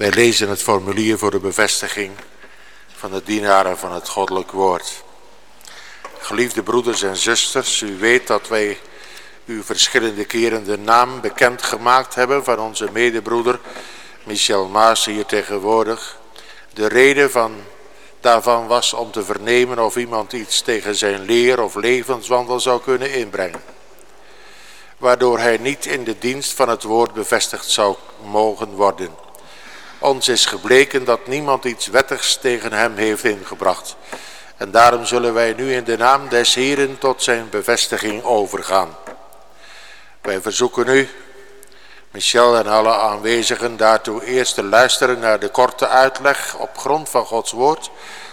Wij lezen het formulier voor de bevestiging van de dienaren van het goddelijk woord. Geliefde broeders en zusters, u weet dat wij u verschillende keren de naam bekend gemaakt hebben van onze medebroeder Michel Maas hier tegenwoordig. De reden van, daarvan was om te vernemen of iemand iets tegen zijn leer of levenswandel zou kunnen inbrengen. Waardoor hij niet in de dienst van het woord bevestigd zou mogen worden. Ons is gebleken dat niemand iets wettigs tegen hem heeft ingebracht. En daarom zullen wij nu in de naam des Heren tot zijn bevestiging overgaan. Wij verzoeken u, Michel en alle aanwezigen, daartoe eerst te luisteren naar de korte uitleg op grond van Gods woord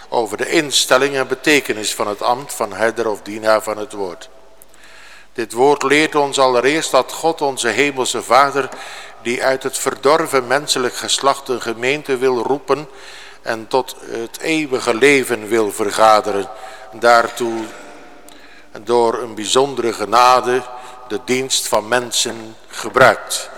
over de instelling en betekenis van het ambt van herder of dienaar van het woord. Dit woord leert ons allereerst dat God onze hemelse Vader, die uit het verdorven menselijk geslacht een gemeente wil roepen en tot het eeuwige leven wil vergaderen, daartoe door een bijzondere genade de dienst van mensen gebruikt.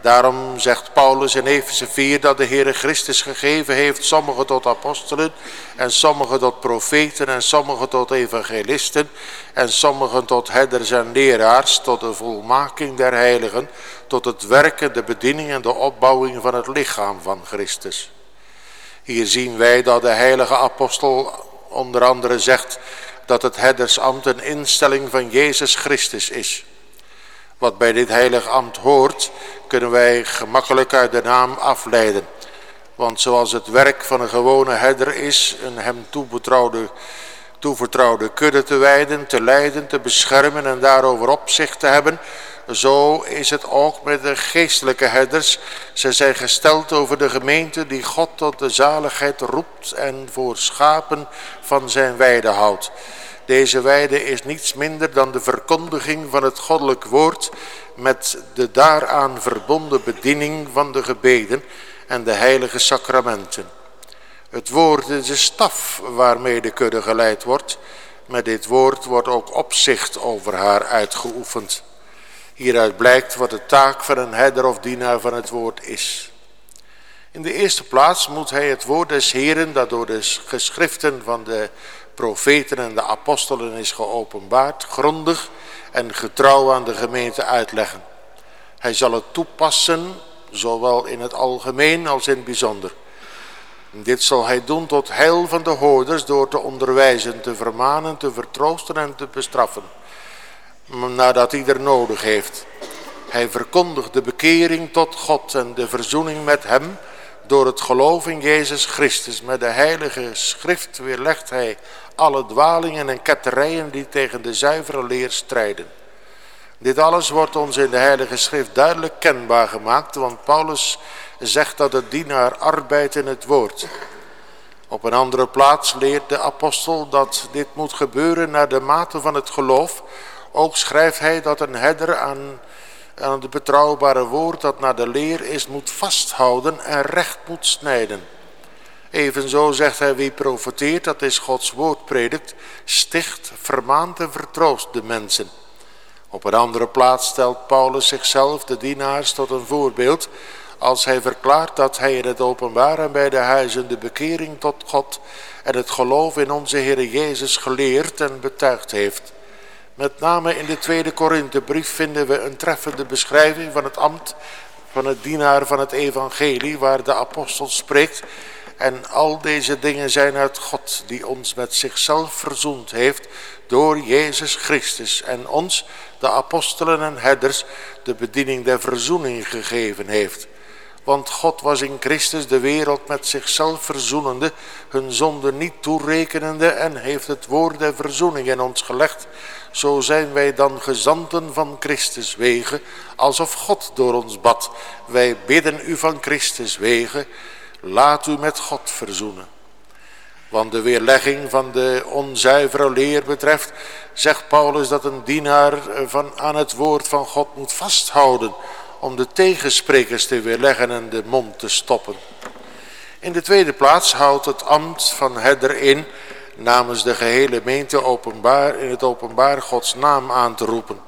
Daarom zegt Paulus in Efeze 4 dat de Heere Christus gegeven heeft sommigen tot apostelen en sommigen tot profeten en sommigen tot evangelisten en sommigen tot herders en leraars tot de volmaking der heiligen, tot het werken, de bediening en de opbouwing van het lichaam van Christus. Hier zien wij dat de heilige apostel onder andere zegt dat het herdersambt een instelling van Jezus Christus is. Wat bij dit heilig ambt hoort, kunnen wij gemakkelijk uit de naam afleiden. Want zoals het werk van een gewone herder is, een hem toebetrouwde, toevertrouwde kudde te wijden, te leiden, te beschermen en daarover opzicht te hebben, zo is het ook met de geestelijke herders. Ze zijn gesteld over de gemeente die God tot de zaligheid roept en voor schapen van zijn weide houdt. Deze weide is niets minder dan de verkondiging van het goddelijk woord met de daaraan verbonden bediening van de gebeden en de heilige sacramenten. Het woord is de staf waarmee de kudde geleid wordt. Met dit woord wordt ook opzicht over haar uitgeoefend. Hieruit blijkt wat de taak van een herder of dienaar van het woord is. In de eerste plaats moet hij het woord des Heren, dat door de geschriften van de profeten en de apostelen is geopenbaard, grondig en getrouw aan de gemeente uitleggen. Hij zal het toepassen, zowel in het algemeen als in het bijzonder. Dit zal hij doen tot heil van de hoorders door te onderwijzen, te vermanen, te vertroosten en te bestraffen. Nadat ieder nodig heeft. Hij verkondigt de bekering tot God en de verzoening met hem door het geloof in Jezus Christus. Met de heilige schrift weerlegt hij alle dwalingen en ketterijen die tegen de zuivere leer strijden. Dit alles wordt ons in de heilige schrift duidelijk kenbaar gemaakt, want Paulus zegt dat de dienaar arbeidt in het woord. Op een andere plaats leert de apostel dat dit moet gebeuren naar de mate van het geloof. Ook schrijft hij dat een herder aan, aan het betrouwbare woord dat naar de leer is moet vasthouden en recht moet snijden. Evenzo zegt hij wie profeteert, dat is Gods woord predikt, sticht, vermaant en vertroost de mensen. Op een andere plaats stelt Paulus zichzelf, de dienaars, tot een voorbeeld als hij verklaart dat hij in het openbaar en bij de huizen de bekering tot God en het geloof in onze Heer Jezus geleerd en betuigd heeft. Met name in de tweede Korinthebrief vinden we een treffende beschrijving van het ambt van het dienaar van het evangelie waar de apostel spreekt en al deze dingen zijn uit God die ons met zichzelf verzoend heeft door Jezus Christus en ons, de apostelen en herders, de bediening der verzoening gegeven heeft. Want God was in Christus de wereld met zichzelf verzoenende, hun zonde niet toerekenende en heeft het woord der verzoening in ons gelegd. Zo zijn wij dan gezanten van Christus wegen, alsof God door ons bad. Wij bidden u van Christus wegen, laat u met God verzoenen. Want de weerlegging van de onzuivere leer betreft, zegt Paulus dat een dienaar van, aan het woord van God moet vasthouden om de tegensprekers te weerleggen en de mond te stoppen. In de tweede plaats houdt het ambt van herder in namens de gehele gemeente openbaar, in het openbaar Gods naam aan te roepen.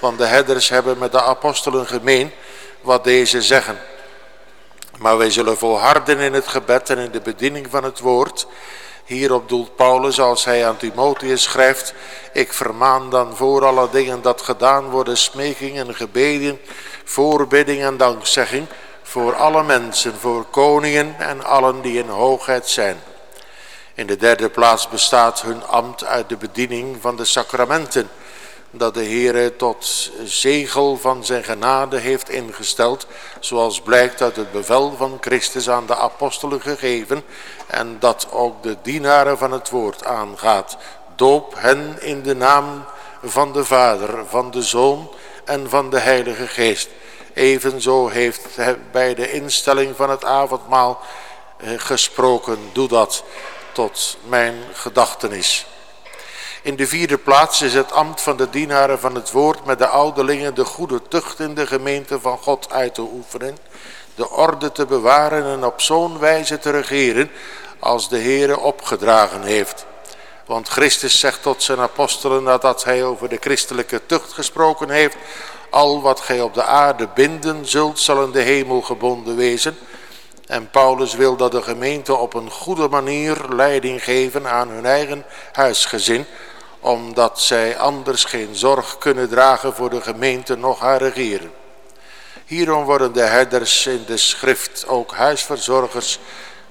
Want de herders hebben met de apostelen gemeen wat deze zeggen. Maar wij zullen volharden in het gebed en in de bediening van het woord. Hierop doelt Paulus als hij aan Timotheus schrijft. Ik vermaan dan voor alle dingen dat gedaan worden smeking en gebeden, voorbidding en dankzegging. Voor alle mensen, voor koningen en allen die in hoogheid zijn. In de derde plaats bestaat hun ambt uit de bediening van de sacramenten dat de Heere tot zegel van zijn genade heeft ingesteld, zoals blijkt uit het bevel van Christus aan de apostelen gegeven en dat ook de dienaren van het woord aangaat. Doop hen in de naam van de Vader, van de Zoon en van de Heilige Geest. Evenzo heeft hij bij de instelling van het avondmaal eh, gesproken, doe dat tot mijn gedachtenis. In de vierde plaats is het ambt van de dienaren van het woord met de ouderlingen de goede tucht in de gemeente van God uit te oefenen, de orde te bewaren en op zo'n wijze te regeren als de Heere opgedragen heeft. Want Christus zegt tot zijn apostelen nadat hij over de christelijke tucht gesproken heeft, al wat gij op de aarde binden zult, zal in de hemel gebonden wezen. En Paulus wil dat de gemeente op een goede manier leiding geven aan hun eigen huisgezin, omdat zij anders geen zorg kunnen dragen voor de gemeente nog haar regeren. Hierom worden de herders in de schrift ook huisverzorgers,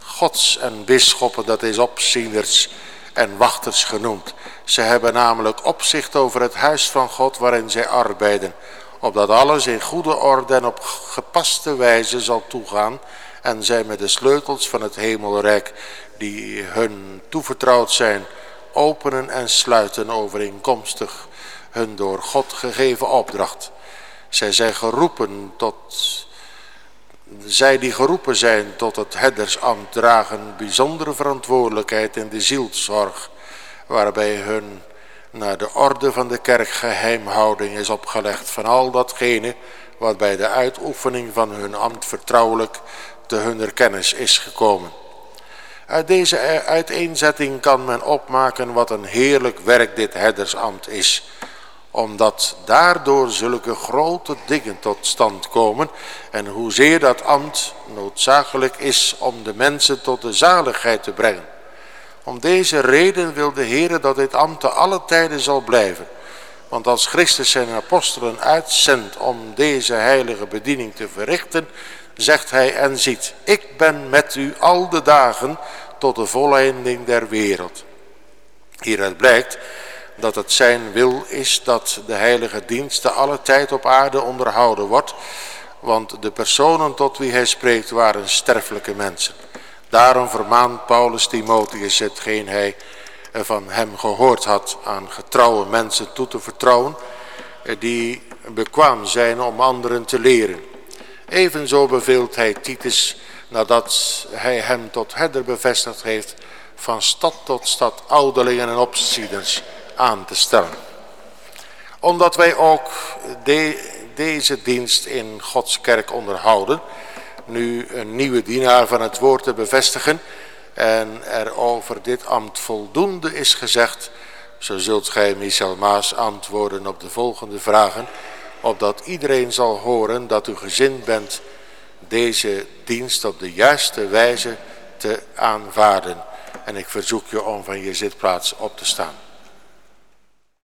gods en bisschoppen, dat is opzieners en wachters genoemd. Ze hebben namelijk opzicht over het huis van God waarin zij arbeiden, opdat alles in goede orde en op gepaste wijze zal toegaan en zij met de sleutels van het hemelrijk die hun toevertrouwd zijn openen en sluiten overeenkomstig hun door God gegeven opdracht. Zij zijn geroepen tot, zij die geroepen zijn tot het herdersambt dragen bijzondere verantwoordelijkheid in de zielzorg, waarbij hun naar de orde van de kerk geheimhouding is opgelegd van al datgene wat bij de uitoefening van hun ambt vertrouwelijk te hun kennis is gekomen. Uit deze uiteenzetting kan men opmaken wat een heerlijk werk dit herdersambt is. Omdat daardoor zulke grote dingen tot stand komen en hoezeer dat ambt noodzakelijk is om de mensen tot de zaligheid te brengen. Om deze reden wil de Heer dat dit ambt te alle tijden zal blijven. Want als Christus zijn apostelen uitzendt om deze heilige bediening te verrichten, zegt hij en ziet, ik ben met u al de dagen tot de volleinding der wereld. Hieruit blijkt dat het zijn wil is dat de heilige dienst de alle tijd op aarde onderhouden wordt, want de personen tot wie hij spreekt waren sterfelijke mensen. Daarom vermaant Paulus Timotheus hetgeen hij van hem gehoord had aan getrouwe mensen toe te vertrouwen, die bekwaam zijn om anderen te leren. Evenzo beveelt hij Titus, nadat hij hem tot herder bevestigd heeft, van stad tot stad ouderlingen en opzieders aan te stellen. Omdat wij ook deze dienst in Gods kerk onderhouden, nu een nieuwe dienaar van het woord te bevestigen en er over dit ambt voldoende is gezegd, zo zult gij Michel Maas antwoorden op de volgende vragen opdat iedereen zal horen dat u gezind bent deze dienst op de juiste wijze te aanvaarden. En ik verzoek je om van je zitplaats op te staan.